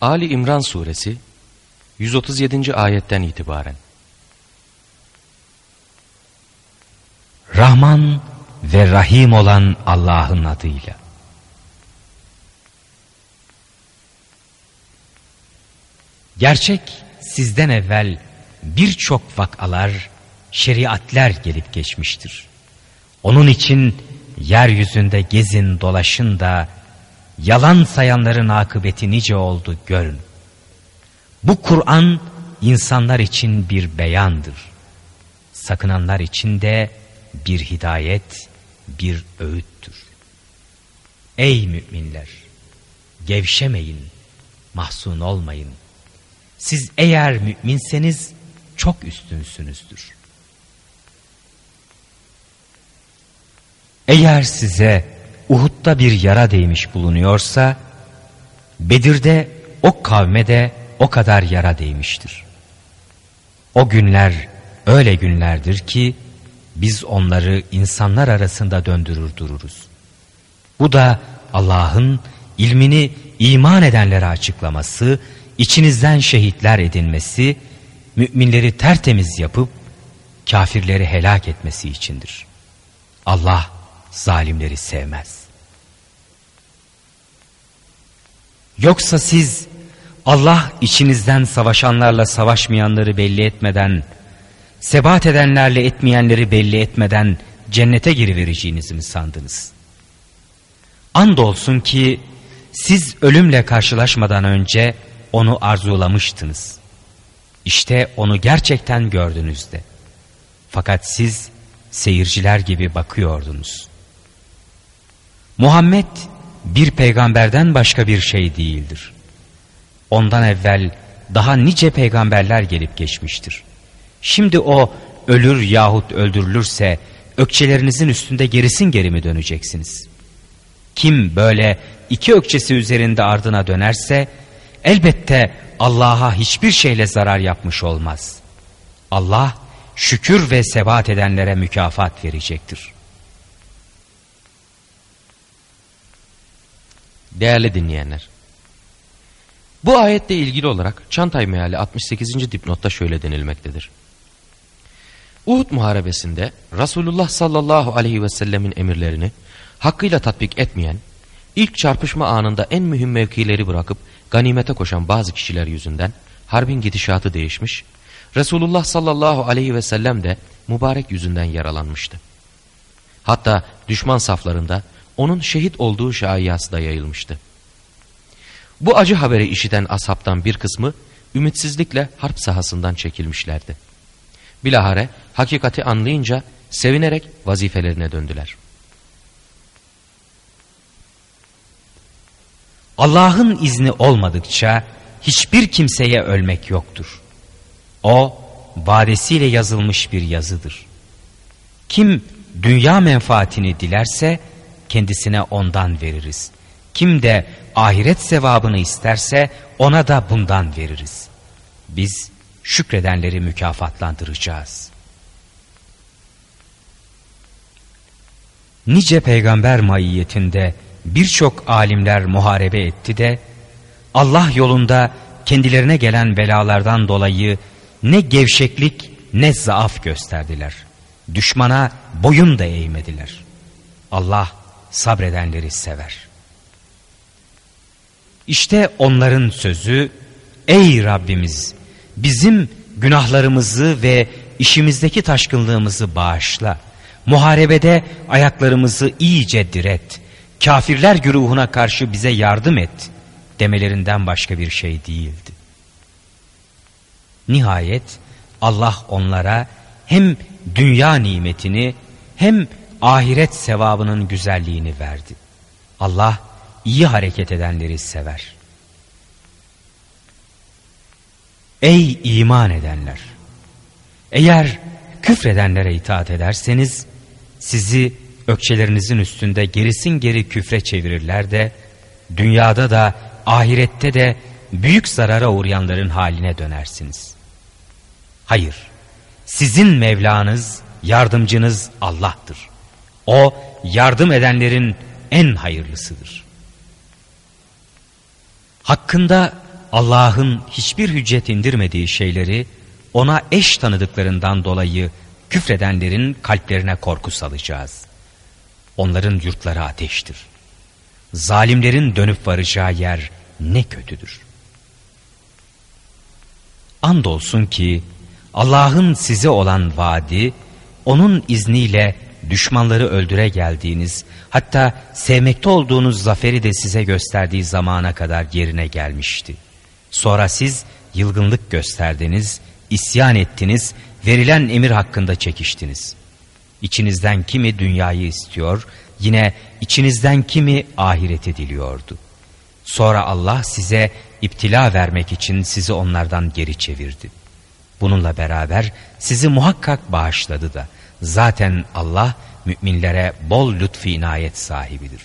Ali İmran suresi 137. ayetten itibaren Rahman ve Rahim olan Allah'ın adıyla. Gerçek sizden evvel birçok vakalar, şeriatler gelip geçmiştir. Onun için yeryüzünde gezin dolaşın da yalan sayanların akıbeti nice oldu görün. Bu Kur'an insanlar için bir beyandır. Sakınanlar için de bir hidayet, bir öğüttür. Ey müminler! Gevşemeyin, mahzun olmayın. Siz eğer müminseniz çok üstünsünüzdür. Eğer size Uhud'da bir yara değmiş bulunuyorsa, Bedir'de o kavme de o kadar yara değmiştir. O günler öyle günlerdir ki, biz onları insanlar arasında döndürür dururuz. Bu da Allah'ın ilmini iman edenlere açıklaması, içinizden şehitler edinmesi, müminleri tertemiz yapıp kafirleri helak etmesi içindir. Allah zalimleri sevmez. Yoksa siz Allah içinizden savaşanlarla savaşmayanları belli etmeden, sebat edenlerle etmeyenleri belli etmeden cennete girivereceğinizi mi sandınız? Andolsun ki siz ölümle karşılaşmadan önce onu arzulamıştınız. İşte onu gerçekten gördünüz de. Fakat siz seyirciler gibi bakıyordunuz. Muhammed bir peygamberden başka bir şey değildir. Ondan evvel daha nice peygamberler gelip geçmiştir. Şimdi o ölür yahut öldürülürse ökçelerinizin üstünde gerisin geri mi döneceksiniz? Kim böyle iki ökçesi üzerinde ardına dönerse elbette Allah'a hiçbir şeyle zarar yapmış olmaz. Allah şükür ve sebat edenlere mükafat verecektir. Değerli dinleyenler, bu ayetle ilgili olarak Çantay meali 68. dipnotta şöyle denilmektedir. Uhud muharebesinde Resulullah sallallahu aleyhi ve sellemin emirlerini hakkıyla tatbik etmeyen, ilk çarpışma anında en mühim mevkileri bırakıp ganimete koşan bazı kişiler yüzünden harbin gidişatı değişmiş, Resulullah sallallahu aleyhi ve sellem de mübarek yüzünden yaralanmıştı. Hatta düşman saflarında onun şehit olduğu şaiyası da yayılmıştı. Bu acı haberi işiten ashabtan bir kısmı ümitsizlikle harp sahasından çekilmişlerdi. Bilahare hakikati anlayınca sevinerek vazifelerine döndüler. Allah'ın izni olmadıkça hiçbir kimseye ölmek yoktur. O vadesiyle yazılmış bir yazıdır. Kim dünya menfaatini dilerse kendisine ondan veririz. Kim de ahiret sevabını isterse ona da bundan veririz. Biz şükredenleri mükafatlandıracağız. Nice peygamber maiyetinde birçok alimler muharebe etti de Allah yolunda kendilerine gelen belalardan dolayı ne gevşeklik ne zaaf gösterdiler. Düşmana boyun da eğmediler. Allah sabredenleri sever. İşte onların sözü ey Rabbimiz bizim günahlarımızı ve işimizdeki taşkınlığımızı bağışla. Muharebede ayaklarımızı iyice diret. Kafirler güruhuna karşı bize yardım et demelerinden başka bir şey değildi. Nihayet Allah onlara hem dünya nimetini hem ahiret sevabının güzelliğini verdi. Allah iyi hareket edenleri sever. Ey iman edenler! Eğer küfredenlere itaat ederseniz sizi ökçelerinizin üstünde gerisin geri küfre çevirirler de dünyada da ahirette de büyük zarara uğrayanların haline dönersiniz. Hayır, sizin Mevlanız, yardımcınız Allah'tır. O yardım edenlerin en hayırlısıdır. Hakkında Allah'ın hiçbir hüccet indirmediği şeyleri ona eş tanıdıklarından dolayı küfredenlerin kalplerine korku salacağız. Onların yurtları ateştir. Zalimlerin dönüp varacağı yer ne kötüdür. Andolsun ki Allah'ın size olan vaadi, onun izniyle düşmanları öldüre geldiğiniz, hatta sevmekte olduğunuz zaferi de size gösterdiği zamana kadar yerine gelmişti. Sonra siz yılgınlık gösterdiniz, isyan ettiniz, verilen emir hakkında çekiştiniz. İçinizden kimi dünyayı istiyor, yine içinizden kimi ahireti diliyordu. Sonra Allah size iptila vermek için sizi onlardan geri çevirdi. Bununla beraber sizi muhakkak bağışladı da. Zaten Allah müminlere bol lütfi inayet sahibidir.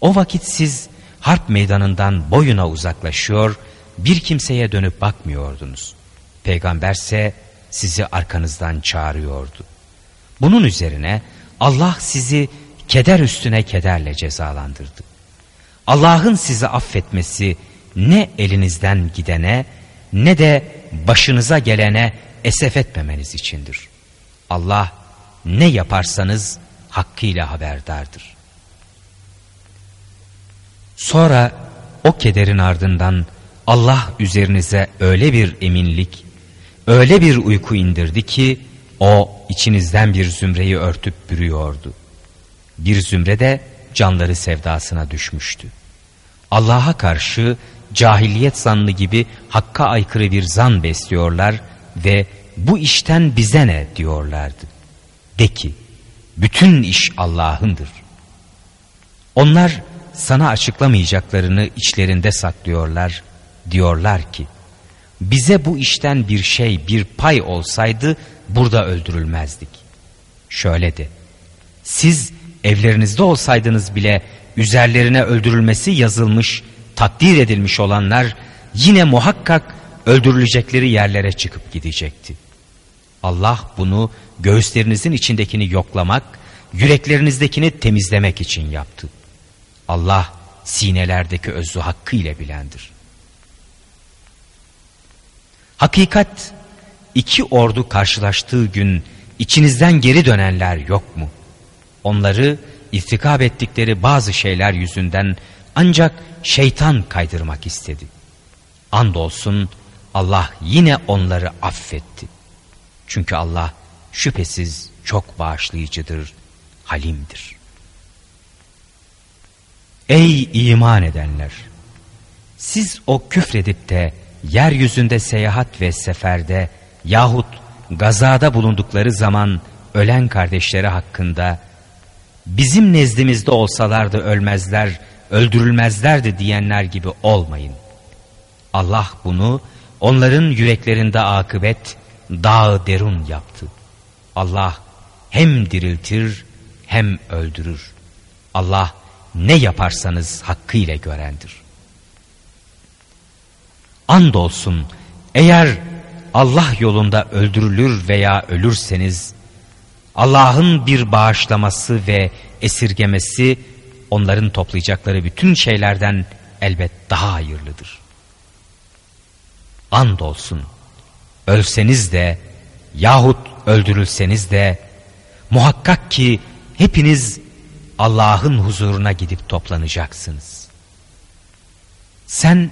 O vakit siz harp meydanından boyuna uzaklaşıyor, bir kimseye dönüp bakmıyordunuz. Peygamberse sizi arkanızdan çağırıyordu. Bunun üzerine Allah sizi keder üstüne kederle cezalandırdı. Allah'ın sizi affetmesi ne elinizden gidene ne de başınıza gelene esef etmemeniz içindir. Allah ne yaparsanız hakkıyla haberdardır. Sonra o kederin ardından Allah üzerinize öyle bir eminlik, öyle bir uyku indirdi ki o içinizden bir zümreyi örtüp bürüyordu. Bir zümre de canları sevdasına düşmüştü. Allah'a karşı cahiliyet zannı gibi hakka aykırı bir zan besliyorlar ve bu işten bize ne diyorlardı. De ki bütün iş Allah'ındır. Onlar sana açıklamayacaklarını içlerinde saklıyorlar. Diyorlar ki bize bu işten bir şey bir pay olsaydı burada öldürülmezdik. Şöyle de siz evlerinizde olsaydınız bile üzerlerine öldürülmesi yazılmış, takdir edilmiş olanlar yine muhakkak öldürülecekleri yerlere çıkıp gidecekti. Allah bunu göğüslerinizin içindekini yoklamak, yüreklerinizdekini temizlemek için yaptı. Allah sinelerdeki özü hakkı ile bilendir. Hakikat iki ordu karşılaştığı gün içinizden geri dönenler yok mu? Onları irtikab ettikleri bazı şeyler yüzünden ancak şeytan kaydırmak istedi. Andolsun Allah yine onları affetti. Çünkü Allah şüphesiz çok bağışlayıcıdır, halimdir. Ey iman edenler! Siz o küfredip de yeryüzünde seyahat ve seferde yahut gazada bulundukları zaman ölen kardeşleri hakkında bizim nezdimizde olsalardı ölmezler, öldürülmezlerdi diyenler gibi olmayın. Allah bunu onların yüreklerinde akıbet, dağı derun yaptı. Allah hem diriltir hem öldürür. Allah ne yaparsanız hakkıyla görendir. Andolsun eğer Allah yolunda öldürülür veya ölürseniz Allah'ın bir bağışlaması ve esirgemesi onların toplayacakları bütün şeylerden elbet daha hayırlıdır. Andolsun ölseniz de yahut öldürülseniz de muhakkak ki hepiniz Allah'ın huzuruna gidip toplanacaksınız. Sen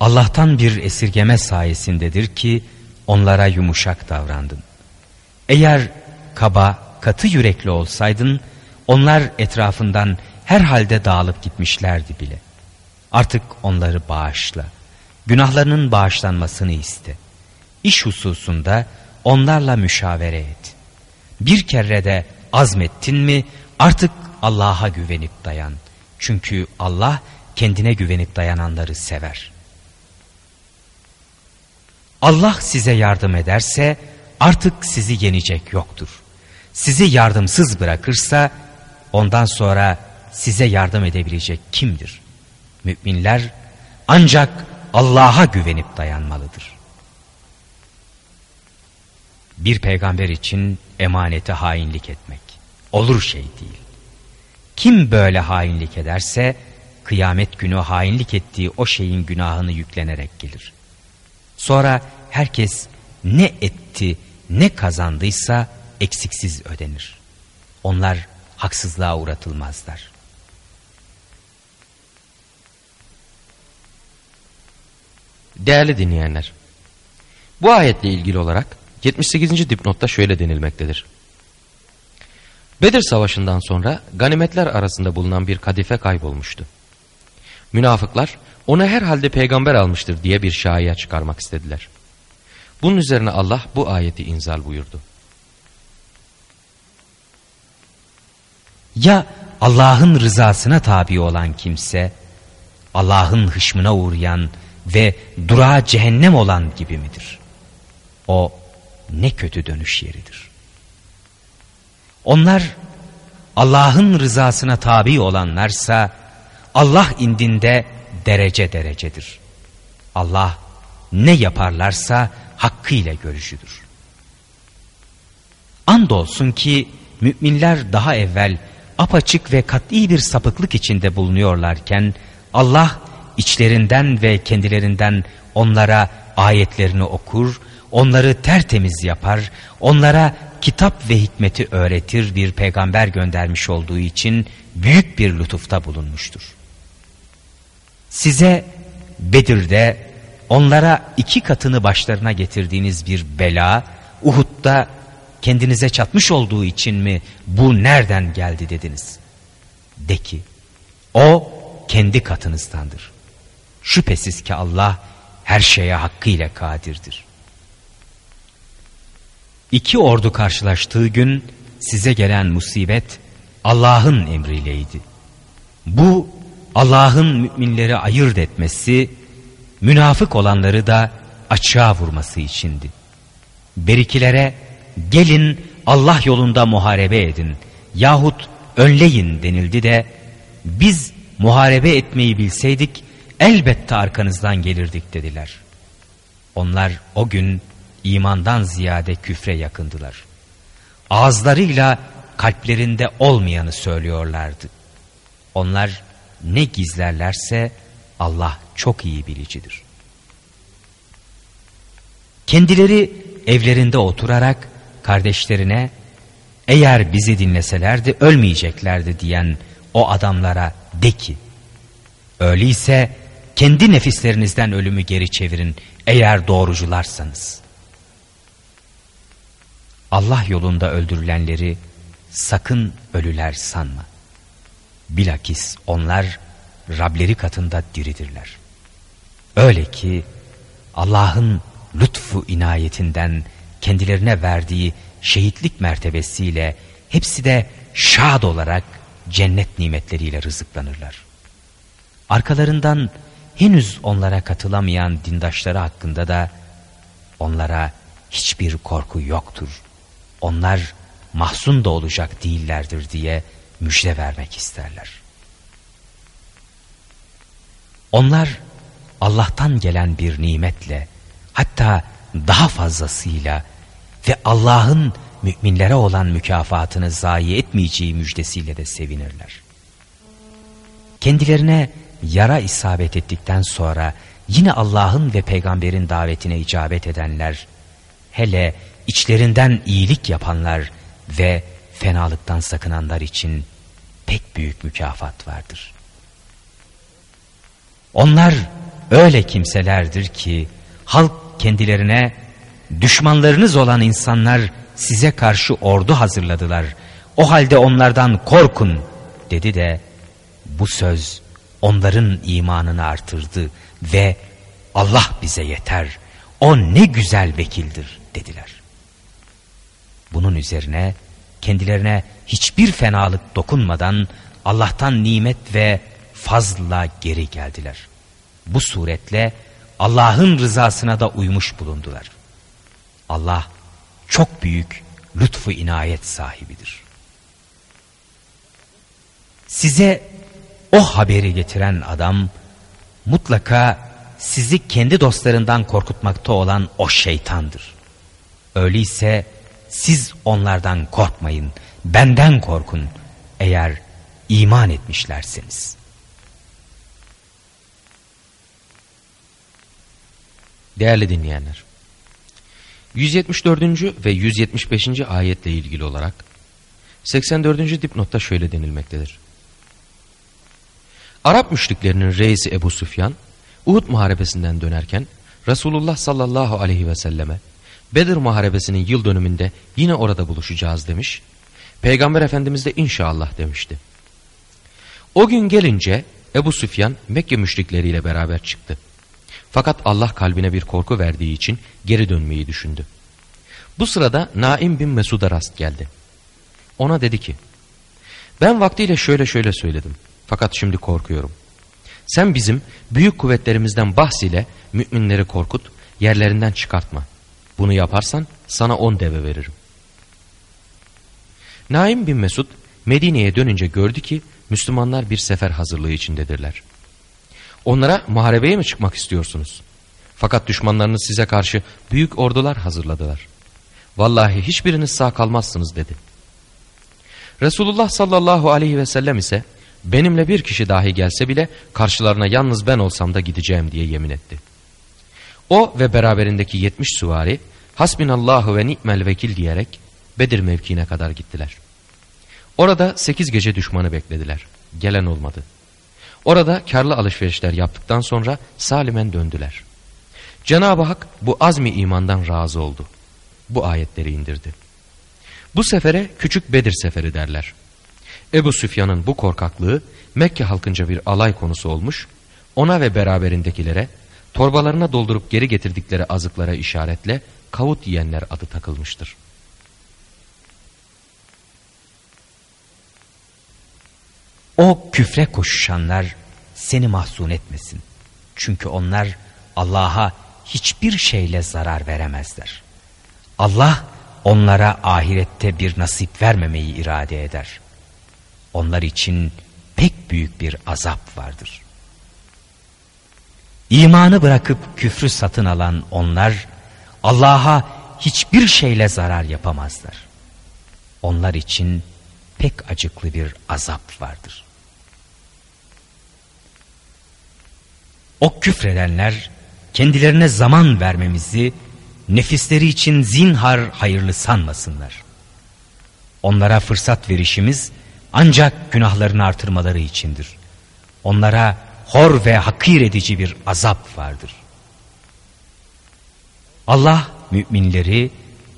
Allah'tan bir esirgeme sayesindedir ki onlara yumuşak davrandın. Eğer kaba, katı yürekli olsaydın onlar etrafından herhalde dağılıp gitmişlerdi bile. Artık onları bağışla. Günahlarının bağışlanmasını iste. İş hususunda onlarla müşavere et. Bir kere de azmettin mi artık Allah'a güvenip dayan. Çünkü Allah kendine güvenip dayananları sever. Allah size yardım ederse artık sizi yenecek yoktur. Sizi yardımsız bırakırsa ondan sonra size yardım edebilecek kimdir? Müminler ancak Allah'a güvenip dayanmalıdır. Bir peygamber için emanete hainlik etmek olur şey değil. Kim böyle hainlik ederse kıyamet günü hainlik ettiği o şeyin günahını yüklenerek gelir. Sonra herkes ne etti ne kazandıysa eksiksiz ödenir. Onlar haksızlığa uğratılmazlar. Değerli dinleyenler, bu ayetle ilgili olarak 78. dipnotta şöyle denilmektedir. Bedir Savaşı'ndan sonra ganimetler arasında bulunan bir kadife kaybolmuştu. Münafıklar onu herhalde peygamber almıştır diye bir şaiye çıkarmak istediler. Bunun üzerine Allah bu ayeti inzal buyurdu. Ya Allah'ın rızasına tabi olan kimse, Allah'ın hışmına uğrayan ve durağa cehennem olan gibi midir? O ne kötü dönüş yeridir. Onlar Allah'ın rızasına tabi olanlarsa Allah indinde derece derecedir. Allah ne yaparlarsa hakkıyla görüşüdür. Andolsun ki müminler daha evvel apaçık ve kat'i bir sapıklık içinde bulunuyorlarken Allah içlerinden ve kendilerinden onlara ayetlerini okur, onları tertemiz yapar, onlara kitap ve hikmeti öğretir bir peygamber göndermiş olduğu için büyük bir lütufta bulunmuştur. Size Bedir'de onlara iki katını başlarına getirdiğiniz bir bela, Uhud'da kendinize çatmış olduğu için mi bu nereden geldi dediniz? De ki, o kendi katınızdandır. Şüphesiz ki Allah her şeye hakkıyla kadirdir. İki ordu karşılaştığı gün size gelen musibet Allah'ın emriyleydi. Bu Allah'ın müminleri ayırt etmesi, münafık olanları da açığa vurması içindi. Berikilere gelin Allah yolunda muharebe edin yahut önleyin denildi de biz muharebe etmeyi bilseydik elbette arkanızdan gelirdik dediler. Onlar o gün imandan ziyade küfre yakındılar. Ağızlarıyla kalplerinde olmayanı söylüyorlardı. Onlar ne gizlerlerse Allah çok iyi bilicidir. Kendileri evlerinde oturarak kardeşlerine eğer bizi dinleselerdi ölmeyeceklerdi diyen o adamlara de ki öyleyse kendi nefislerinizden ölümü geri çevirin eğer doğrucularsanız. Allah yolunda öldürülenleri sakın ölüler sanma. Bilakis onlar Rableri katında diridirler. Öyle ki Allah'ın lütfu inayetinden kendilerine verdiği şehitlik mertebesiyle hepsi de şad olarak cennet nimetleriyle rızıklanırlar. Arkalarından henüz onlara katılamayan dindaşları hakkında da onlara hiçbir korku yoktur. Onlar mahzun da olacak değillerdir diye müjde vermek isterler. Onlar Allah'tan gelen bir nimetle hatta daha fazlasıyla ve Allah'ın müminlere olan mükafatını zayi etmeyeceği müjdesiyle de sevinirler. Kendilerine yara isabet ettikten sonra yine Allah'ın ve peygamberin davetine icabet edenler, hele içlerinden iyilik yapanlar ve fenalıktan sakınanlar için pek büyük mükafat vardır. Onlar öyle kimselerdir ki halk kendilerine düşmanlarınız olan insanlar size karşı ordu hazırladılar. O halde onlardan korkun dedi de bu söz onların imanını artırdı ve Allah bize yeter. O ne güzel vekildir dediler. Bunun üzerine kendilerine hiçbir fenalık dokunmadan Allah'tan nimet ve fazla geri geldiler. Bu suretle Allah'ın rızasına da uymuş bulundular. Allah çok büyük lütfu inayet sahibidir. Size o haberi getiren adam mutlaka sizi kendi dostlarından korkutmakta olan o şeytandır. Öyleyse siz onlardan korkmayın, benden korkun eğer iman etmişlerseniz. Değerli dinleyenler, 174. ve 175. ayetle ilgili olarak 84. dipnotta şöyle denilmektedir. Arap müşriklerinin reisi Ebu Süfyan, Uhud muharebesinden dönerken Resulullah sallallahu aleyhi ve selleme Bedir muharebesinin yıl dönümünde yine orada buluşacağız demiş. Peygamber Efendimiz de inşallah demişti. O gün gelince Ebu Süfyan Mekke müşrikleriyle beraber çıktı. Fakat Allah kalbine bir korku verdiği için geri dönmeyi düşündü. Bu sırada Naim bin Mesud'a rast geldi. Ona dedi ki, ben vaktiyle şöyle şöyle söyledim. Fakat şimdi korkuyorum. Sen bizim büyük kuvvetlerimizden bahsiyle müminleri korkut, yerlerinden çıkartma. Bunu yaparsan sana on deve veririm. Naim bin Mesud Medine'ye dönünce gördü ki Müslümanlar bir sefer hazırlığı içindedirler. Onlara muharebeye mi çıkmak istiyorsunuz? Fakat düşmanlarınız size karşı büyük ordular hazırladılar. Vallahi hiçbiriniz sağ kalmazsınız dedi. Resulullah sallallahu aleyhi ve sellem ise benimle bir kişi dahi gelse bile karşılarına yalnız ben olsam da gideceğim diye yemin etti. O ve beraberindeki yetmiş süvari hasbinallahu ve ni'mel vekil diyerek Bedir mevkiine kadar gittiler. Orada sekiz gece düşmanı beklediler. Gelen olmadı. Orada karlı alışverişler yaptıktan sonra salimen döndüler. Cenab-ı Hak bu azmi imandan razı oldu. Bu ayetleri indirdi. Bu sefere küçük Bedir seferi derler. Ebu Süfyan'ın bu korkaklığı Mekke halkınca bir alay konusu olmuş, ona ve beraberindekilere torbalarına doldurup geri getirdikleri azıklara işaretle kavut yiyenler adı takılmıştır. O küfre koşuşanlar seni mahzun etmesin. Çünkü onlar Allah'a hiçbir şeyle zarar veremezler. Allah onlara ahirette bir nasip vermemeyi irade eder. Onlar için pek büyük bir azap vardır. İmanı bırakıp küfrü satın alan onlar Allah'a hiçbir şeyle zarar yapamazlar. Onlar için pek acıklı bir azap vardır. O küfredenler kendilerine zaman vermemizi nefisleri için zinhar hayırlı sanmasınlar. Onlara fırsat verişimiz ancak günahlarını artırmaları içindir. Onlara hor ve hakir edici bir azap vardır. Allah müminleri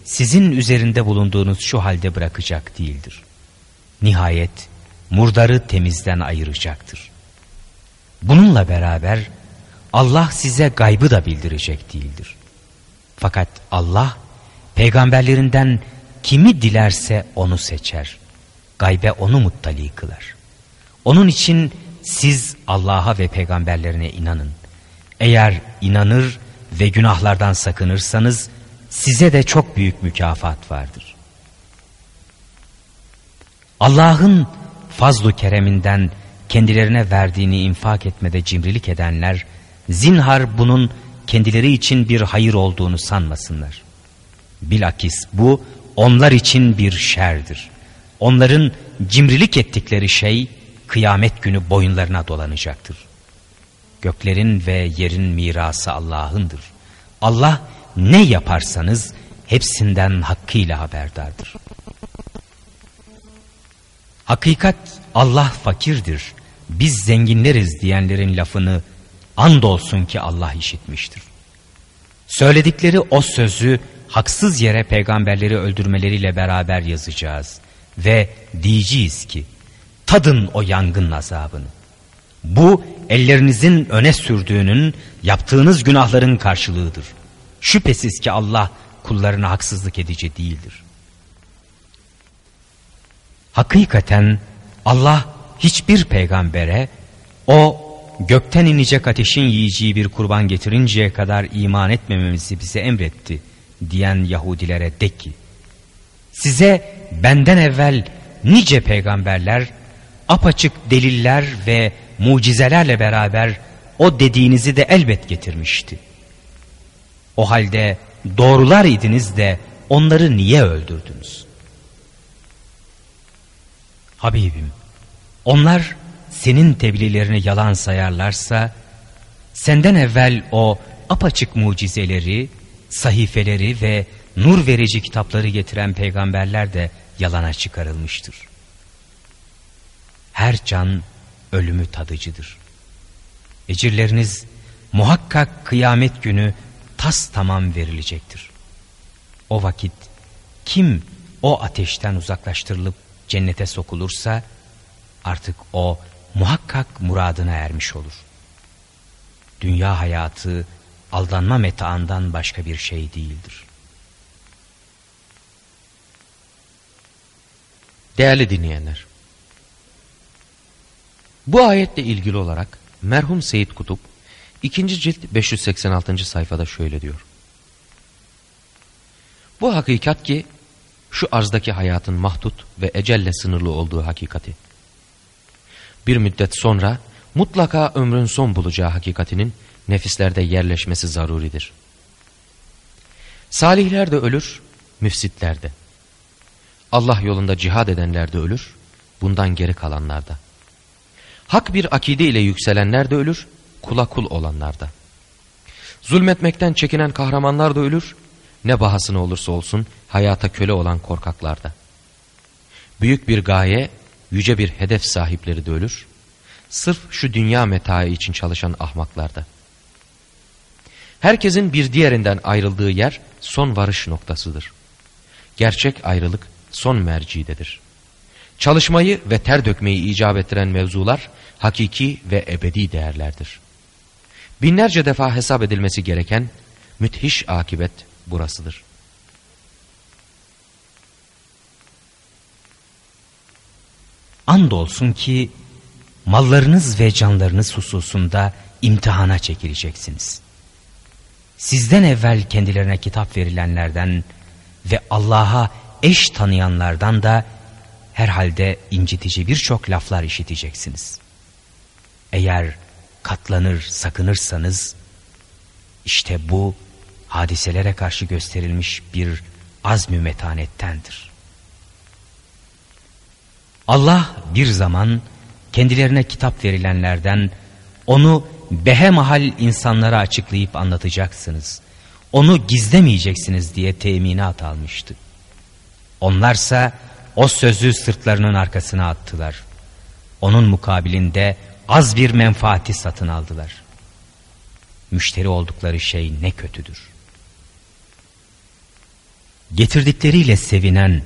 sizin üzerinde bulunduğunuz şu halde bırakacak değildir. Nihayet murdarı temizden ayıracaktır. Bununla beraber Allah size gaybı da bildirecek değildir. Fakat Allah peygamberlerinden kimi dilerse onu seçer. Gaybe onu muttali kılar. Onun için siz Allah'a ve peygamberlerine inanın. Eğer inanır ve günahlardan sakınırsanız size de çok büyük mükafat vardır. Allah'ın fazlu kereminden kendilerine verdiğini infak etmede cimrilik edenler zinhar bunun kendileri için bir hayır olduğunu sanmasınlar. Bilakis bu onlar için bir şerdir. Onların cimrilik ettikleri şey kıyamet günü boyunlarına dolanacaktır. Göklerin ve yerin mirası Allah'ındır. Allah ne yaparsanız hepsinden hakkıyla haberdardır. Hakikat Allah fakirdir, biz zenginleriz diyenlerin lafını andolsun ki Allah işitmiştir. Söyledikleri o sözü haksız yere peygamberleri öldürmeleriyle beraber yazacağız ve diyeceğiz ki tadın o yangın azabını. Bu ellerinizin öne sürdüğünün yaptığınız günahların karşılığıdır. Şüphesiz ki Allah kullarına haksızlık edici değildir. Hakikaten Allah hiçbir peygambere o gökten inecek ateşin yiyeceği bir kurban getirinceye kadar iman etmememizi bize emretti diyen Yahudilere de ki size benden evvel nice peygamberler apaçık deliller ve mucizelerle beraber o dediğinizi de elbet getirmişti. O halde doğrular idiniz de onları niye öldürdünüz? Habibim, onlar senin tebliğlerini yalan sayarlarsa, senden evvel o apaçık mucizeleri, sahifeleri ve nur verici kitapları getiren peygamberler de yalana çıkarılmıştır. Her can ölümü tadıcıdır. Ecirleriniz muhakkak kıyamet günü tas tamam verilecektir. O vakit kim o ateşten uzaklaştırılıp cennete sokulursa artık o muhakkak muradına ermiş olur. Dünya hayatı aldanma metaından başka bir şey değildir. Değerli dinleyenler, bu ayetle ilgili olarak merhum Seyit Kutup 2. cilt 586. sayfada şöyle diyor. Bu hakikat ki şu arzdaki hayatın mahdut ve ecelle sınırlı olduğu hakikati. Bir müddet sonra mutlaka ömrün son bulacağı hakikatinin nefislerde yerleşmesi zaruridir. Salihler de ölür, müfsitler de. Allah yolunda cihad edenler de ölür, bundan geri kalanlar da. Hak bir akide ile yükselenler de ölür, kula kul olanlar da. Zulmetmekten çekinen kahramanlar da ölür, ne bahasına olursa olsun hayata köle olan korkaklar da. Büyük bir gaye, yüce bir hedef sahipleri de ölür, sırf şu dünya metaı için çalışan ahmaklar da. Herkesin bir diğerinden ayrıldığı yer son varış noktasıdır. Gerçek ayrılık son mercidedir. Çalışmayı ve ter dökmeyi icap ettiren mevzular hakiki ve ebedi değerlerdir. Binlerce defa hesap edilmesi gereken müthiş akibet burasıdır. Andolsun ki mallarınız ve canlarınız hususunda imtihana çekileceksiniz. Sizden evvel kendilerine kitap verilenlerden ve Allah'a eş tanıyanlardan da herhalde incitici birçok laflar işiteceksiniz. Eğer katlanır, sakınırsanız işte bu hadiselere karşı gösterilmiş bir azmi metanettendir. Allah bir zaman kendilerine kitap verilenlerden onu behemahal insanlara açıklayıp anlatacaksınız. Onu gizlemeyeceksiniz diye teminat almıştı. Onlarsa o sözü sırtlarının arkasına attılar. Onun mukabilinde az bir menfaati satın aldılar. Müşteri oldukları şey ne kötüdür. Getirdikleriyle sevinen,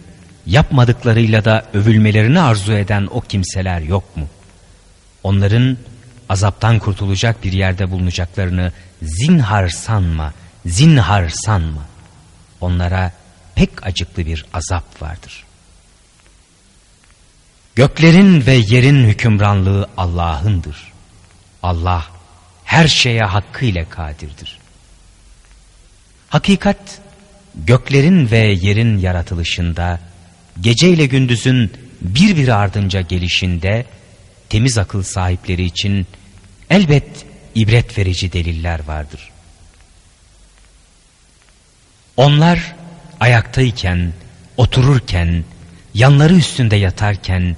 yapmadıklarıyla da övülmelerini arzu eden o kimseler yok mu? Onların azaptan kurtulacak bir yerde bulunacaklarını zinhar sanma, zinhar sanma. Onlara pek acıklı bir azap vardır. Göklerin ve yerin hükümranlığı Allah'ındır. Allah her şeye hakkıyla kadirdir. Hakikat göklerin ve yerin yaratılışında, gece ile gündüzün birbiri ardınca gelişinde, temiz akıl sahipleri için elbet ibret verici deliller vardır. Onlar ayaktayken, otururken, yanları üstünde yatarken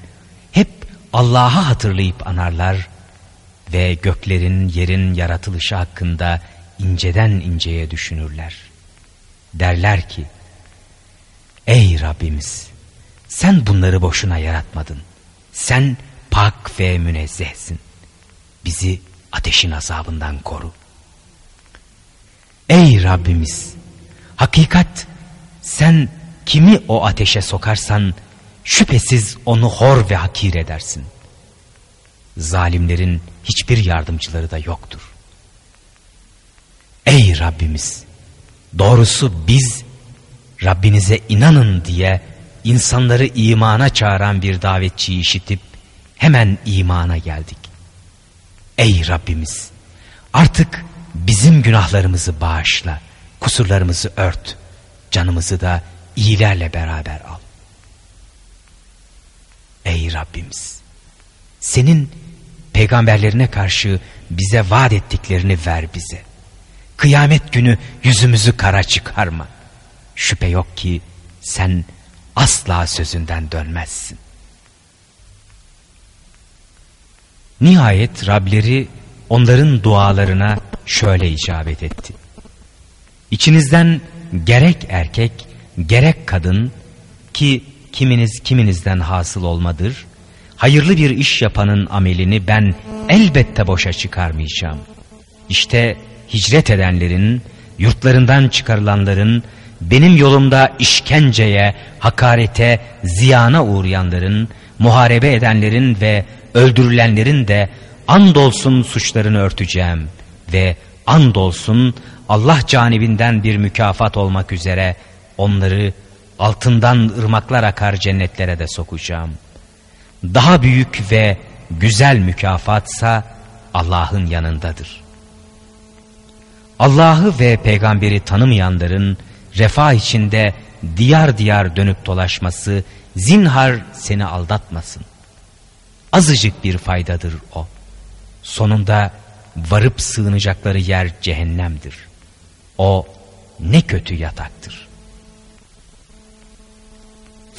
hep Allah'a hatırlayıp anarlar ve göklerin yerin yaratılışı hakkında inceden inceye düşünürler. Derler ki, Ey Rabbimiz sen bunları boşuna yaratmadın. Sen pak ve münezzehsin. Bizi ateşin azabından koru. Ey Rabbimiz hakikat sen kimi o ateşe sokarsan şüphesiz onu hor ve hakir edersin. Zalimlerin hiçbir yardımcıları da yoktur. Ey Rabbimiz! Doğrusu biz Rabbinize inanın diye insanları imana çağıran bir davetçiyi işitip hemen imana geldik. Ey Rabbimiz! Artık bizim günahlarımızı bağışla, kusurlarımızı ört, canımızı da iyilerle beraber al. Ey Rabbimiz! Senin peygamberlerine karşı bize vaat ettiklerini ver bize. Kıyamet günü yüzümüzü kara çıkarma. Şüphe yok ki sen asla sözünden dönmezsin. Nihayet Rableri onların dualarına şöyle icabet etti. İçinizden gerek erkek gerek kadın ki kiminiz kiminizden hasıl olmadır, hayırlı bir iş yapanın amelini ben elbette boşa çıkarmayacağım. İşte hicret edenlerin, yurtlarından çıkarılanların, benim yolumda işkenceye, hakarete, ziyana uğrayanların, muharebe edenlerin ve öldürülenlerin de andolsun suçlarını örteceğim ve andolsun Allah canibinden bir mükafat olmak üzere onları altından ırmaklar akar cennetlere de sokacağım. Daha büyük ve güzel mükafatsa Allah'ın yanındadır. Allah'ı ve peygamberi tanımayanların refah içinde diyar diyar dönüp dolaşması zinhar seni aldatmasın. Azıcık bir faydadır o. Sonunda varıp sığınacakları yer cehennemdir. O ne kötü yataktır.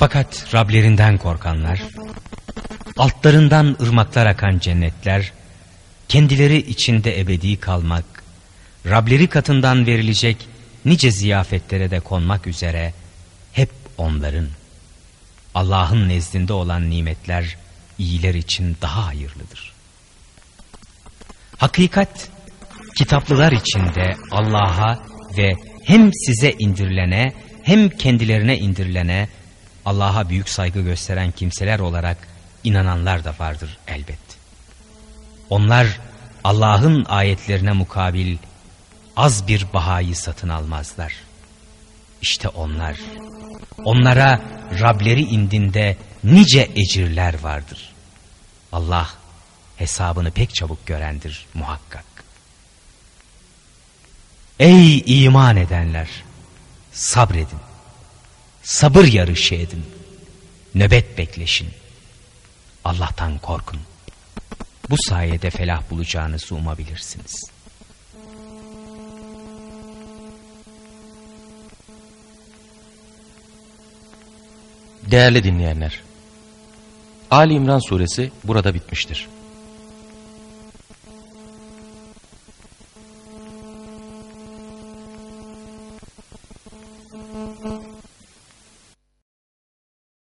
Fakat Rablerinden korkanlar, altlarından ırmaklar akan cennetler, kendileri içinde ebedi kalmak, Rableri katından verilecek nice ziyafetlere de konmak üzere hep onların. Allah'ın nezdinde olan nimetler iyiler için daha hayırlıdır. Hakikat kitaplılar içinde Allah'a ve hem size indirilene hem kendilerine indirilene Allah'a büyük saygı gösteren kimseler olarak inananlar da vardır elbet. Onlar Allah'ın ayetlerine mukabil az bir bahayı satın almazlar. İşte onlar, onlara Rableri indinde nice ecirler vardır. Allah hesabını pek çabuk görendir muhakkak. Ey iman edenler! Sabredin. Sabır yarışı edin. Nöbet bekleşin. Allah'tan korkun. Bu sayede felah bulacağınızı umabilirsiniz. Değerli dinleyenler, Ali İmran suresi burada bitmiştir.